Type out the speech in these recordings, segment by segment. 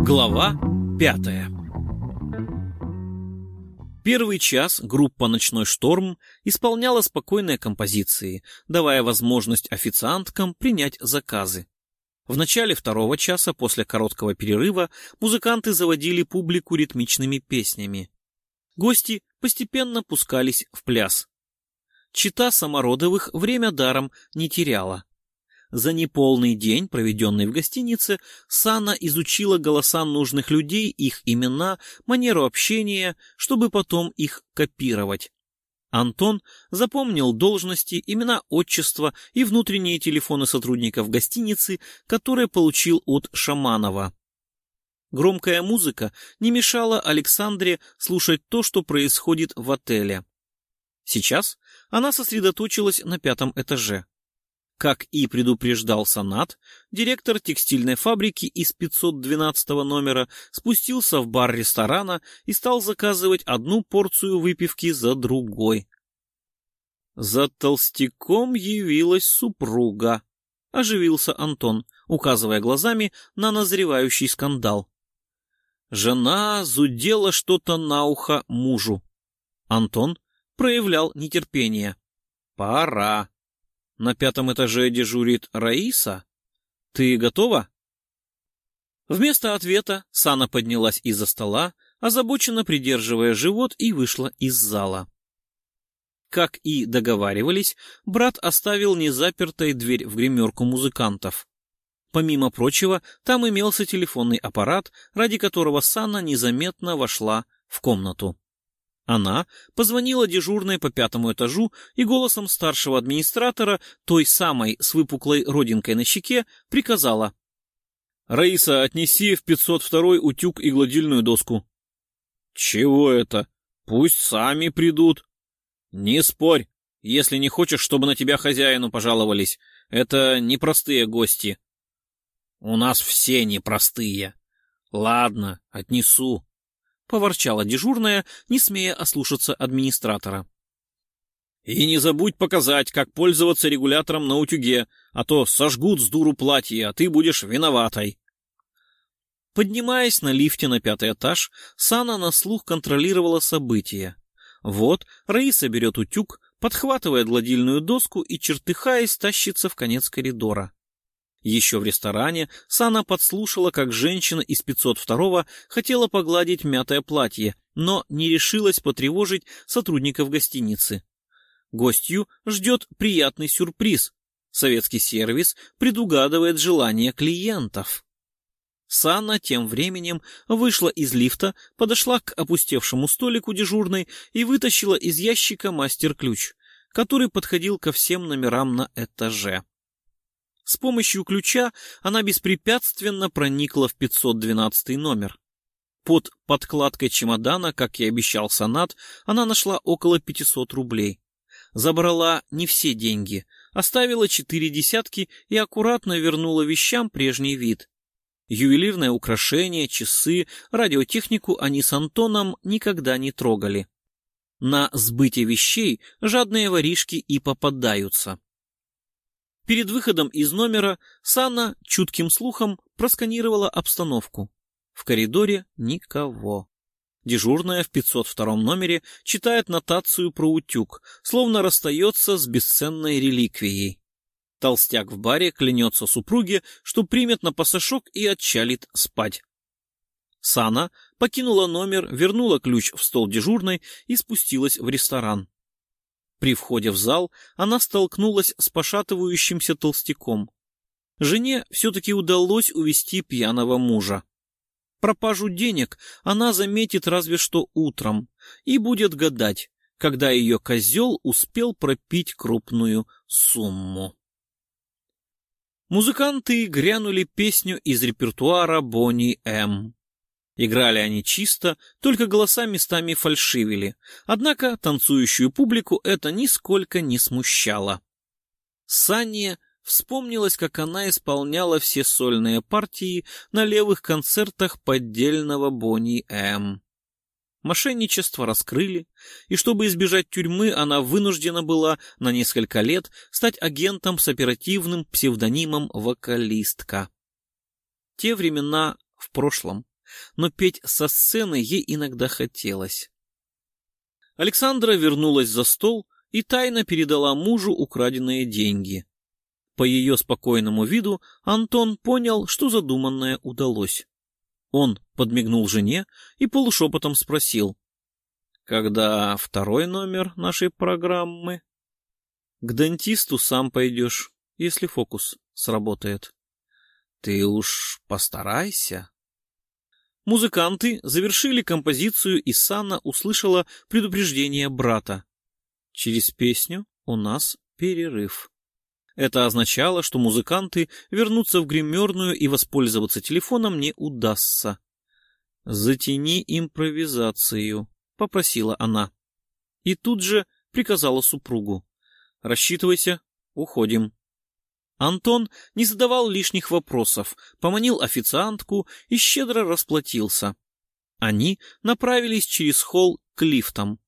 Глава пятая Первый час группа «Ночной шторм» исполняла спокойные композиции, давая возможность официанткам принять заказы. В начале второго часа после короткого перерыва музыканты заводили публику ритмичными песнями. Гости постепенно пускались в пляс. Чита Самородовых время даром не теряла. За неполный день, проведенный в гостинице, Сана изучила голоса нужных людей, их имена, манеру общения, чтобы потом их копировать. Антон запомнил должности, имена отчества и внутренние телефоны сотрудников гостиницы, которые получил от Шаманова. Громкая музыка не мешала Александре слушать то, что происходит в отеле. Сейчас она сосредоточилась на пятом этаже. Как и предупреждал Санат, директор текстильной фабрики из 512 номера спустился в бар ресторана и стал заказывать одну порцию выпивки за другой. За толстяком явилась супруга. Оживился Антон, указывая глазами на назревающий скандал. Жена зудела что-то на ухо мужу. Антон проявлял нетерпение. «Пора!» На пятом этаже дежурит Раиса. Ты готова? Вместо ответа Сана поднялась из-за стола, озабоченно придерживая живот, и вышла из зала. Как и договаривались, брат оставил незапертой дверь в гримерку музыкантов. Помимо прочего, там имелся телефонный аппарат, ради которого Сана незаметно вошла в комнату. Она позвонила дежурной по пятому этажу и голосом старшего администратора, той самой с выпуклой родинкой на щеке, приказала. «Раиса, отнеси в 502 утюг и гладильную доску». «Чего это? Пусть сами придут». «Не спорь, если не хочешь, чтобы на тебя хозяину пожаловались. Это непростые гости». «У нас все непростые». «Ладно, отнесу». — поворчала дежурная, не смея ослушаться администратора. «И не забудь показать, как пользоваться регулятором на утюге, а то сожгут с дуру платье, а ты будешь виноватой». Поднимаясь на лифте на пятый этаж, Сана на слух контролировала события. Вот Раиса берет утюг, подхватывает гладильную доску и, чертыхаясь, тащится в конец коридора. Еще в ресторане Сана подслушала, как женщина из 502-го хотела погладить мятое платье, но не решилась потревожить сотрудников гостиницы. Гостью ждет приятный сюрприз. Советский сервис предугадывает желания клиентов. Сана тем временем вышла из лифта, подошла к опустевшему столику дежурной и вытащила из ящика мастер-ключ, который подходил ко всем номерам на этаже. С помощью ключа она беспрепятственно проникла в 512 номер. Под подкладкой чемодана, как и обещал Санат, она нашла около 500 рублей. Забрала не все деньги, оставила четыре десятки и аккуратно вернула вещам прежний вид. Ювелирное украшение, часы, радиотехнику они с Антоном никогда не трогали. На сбытие вещей жадные воришки и попадаются. Перед выходом из номера Санна чутким слухом просканировала обстановку. В коридоре никого. Дежурная в 502 номере читает нотацию про утюг, словно расстается с бесценной реликвией. Толстяк в баре клянется супруге, что примет на пасашок и отчалит спать. Сана покинула номер, вернула ключ в стол дежурной и спустилась в ресторан. При входе в зал она столкнулась с пошатывающимся толстяком. Жене все-таки удалось увести пьяного мужа. Пропажу денег она заметит разве что утром и будет гадать, когда ее козел успел пропить крупную сумму. Музыканты грянули песню из репертуара Бонни М. Играли они чисто, только голоса местами фальшивили, однако танцующую публику это нисколько не смущало. Санне вспомнилось, как она исполняла все сольные партии на левых концертах поддельного Бонни М. Мошенничество раскрыли, и чтобы избежать тюрьмы, она вынуждена была на несколько лет стать агентом с оперативным псевдонимом «Вокалистка». Те времена в прошлом, но петь со сцены ей иногда хотелось. Александра вернулась за стол и тайно передала мужу украденные деньги. По ее спокойному виду Антон понял, что задуманное удалось. Он подмигнул жене и полушепотом спросил. «Когда второй номер нашей программы?» «К дантисту сам пойдешь, если фокус сработает». «Ты уж постарайся». Музыканты завершили композицию, и Санна услышала предупреждение брата. «Через песню у нас перерыв». Это означало, что музыканты вернутся в гримерную и воспользоваться телефоном не удастся. «Затяни импровизацию», — попросила она. И тут же приказала супругу. «Рассчитывайся, уходим». Антон не задавал лишних вопросов, поманил официантку и щедро расплатился. Они направились через холл к лифтам.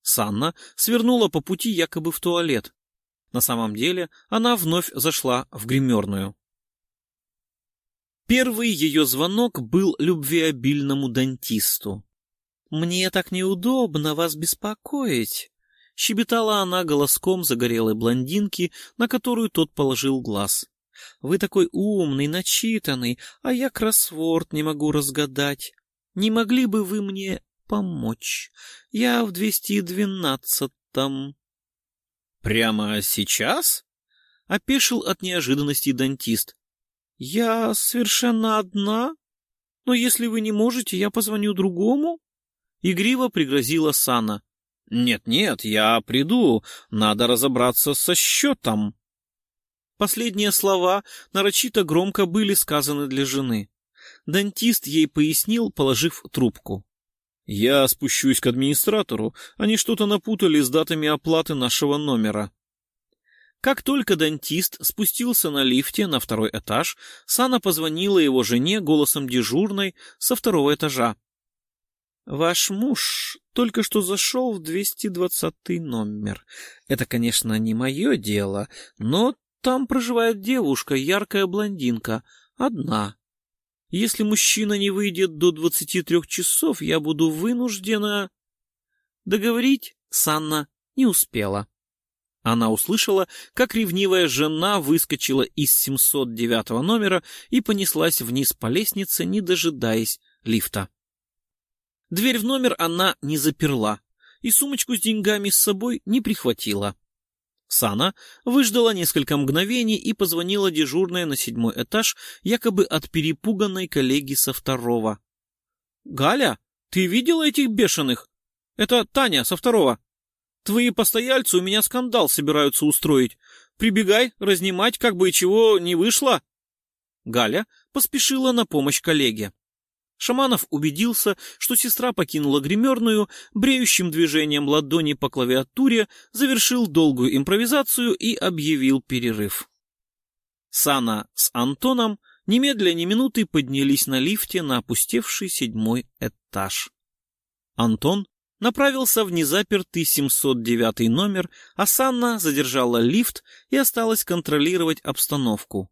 Санна свернула по пути якобы в туалет. На самом деле она вновь зашла в гримерную. Первый ее звонок был любвеобильному дантисту. «Мне так неудобно вас беспокоить», — щебетала она голоском загорелой блондинки, на которую тот положил глаз. «Вы такой умный, начитанный, а я кроссворд не могу разгадать. Не могли бы вы мне помочь? Я в двести двенадцатом». «Прямо сейчас?» — опешил от неожиданности дантист. «Я совершенно одна, но если вы не можете, я позвоню другому». Игриво пригрозила Сана. «Нет-нет, я приду, надо разобраться со счетом». Последние слова нарочито громко были сказаны для жены. Дантист ей пояснил, положив трубку. «Я спущусь к администратору. Они что-то напутали с датами оплаты нашего номера». Как только дантист спустился на лифте на второй этаж, Сана позвонила его жене голосом дежурной со второго этажа. «Ваш муж только что зашел в 220 номер. Это, конечно, не мое дело, но там проживает девушка, яркая блондинка, одна. Если мужчина не выйдет до двадцати трех часов, я буду вынуждена...» Договорить Санна не успела. Она услышала, как ревнивая жена выскочила из 709 номера и понеслась вниз по лестнице, не дожидаясь лифта. Дверь в номер она не заперла и сумочку с деньгами с собой не прихватила. Сана выждала несколько мгновений и позвонила дежурной на седьмой этаж, якобы от перепуганной коллеги со второго. «Галя, ты видела этих бешеных? Это Таня со второго. Твои постояльцы у меня скандал собираются устроить. Прибегай, разнимать, как бы и чего не вышло». Галя поспешила на помощь коллеге. Шаманов убедился, что сестра покинула гримерную, бреющим движением ладони по клавиатуре завершил долгую импровизацию и объявил перерыв. Сана с Антоном немедля ни минуты поднялись на лифте на опустевший седьмой этаж. Антон направился в незапертый 709 номер, а Санна задержала лифт и осталась контролировать обстановку.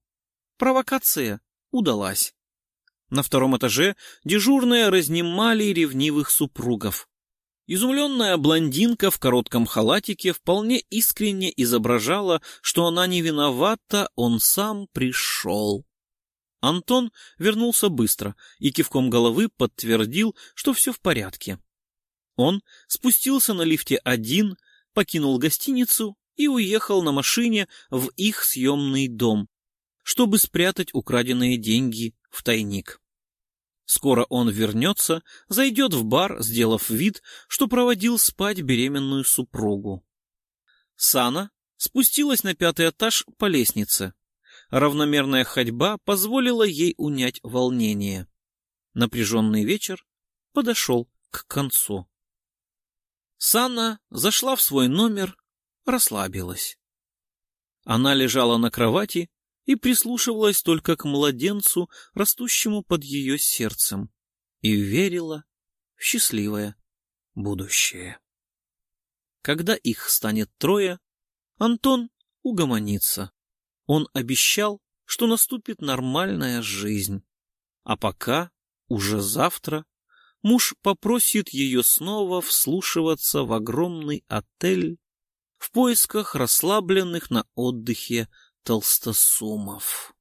Провокация удалась. На втором этаже дежурные разнимали ревнивых супругов. Изумленная блондинка в коротком халатике вполне искренне изображала, что она не виновата, он сам пришел. Антон вернулся быстро и кивком головы подтвердил, что все в порядке. Он спустился на лифте один, покинул гостиницу и уехал на машине в их съемный дом, чтобы спрятать украденные деньги в тайник. Скоро он вернется, зайдет в бар, сделав вид, что проводил спать беременную супругу. Сана спустилась на пятый этаж по лестнице. Равномерная ходьба позволила ей унять волнение. Напряженный вечер подошел к концу. Сана зашла в свой номер, расслабилась. Она лежала на кровати и прислушивалась только к младенцу, растущему под ее сердцем, и верила в счастливое будущее. Когда их станет трое, Антон угомонится. Он обещал, что наступит нормальная жизнь. А пока, уже завтра, муж попросит ее снова вслушиваться в огромный отель в поисках расслабленных на отдыхе толстосумов.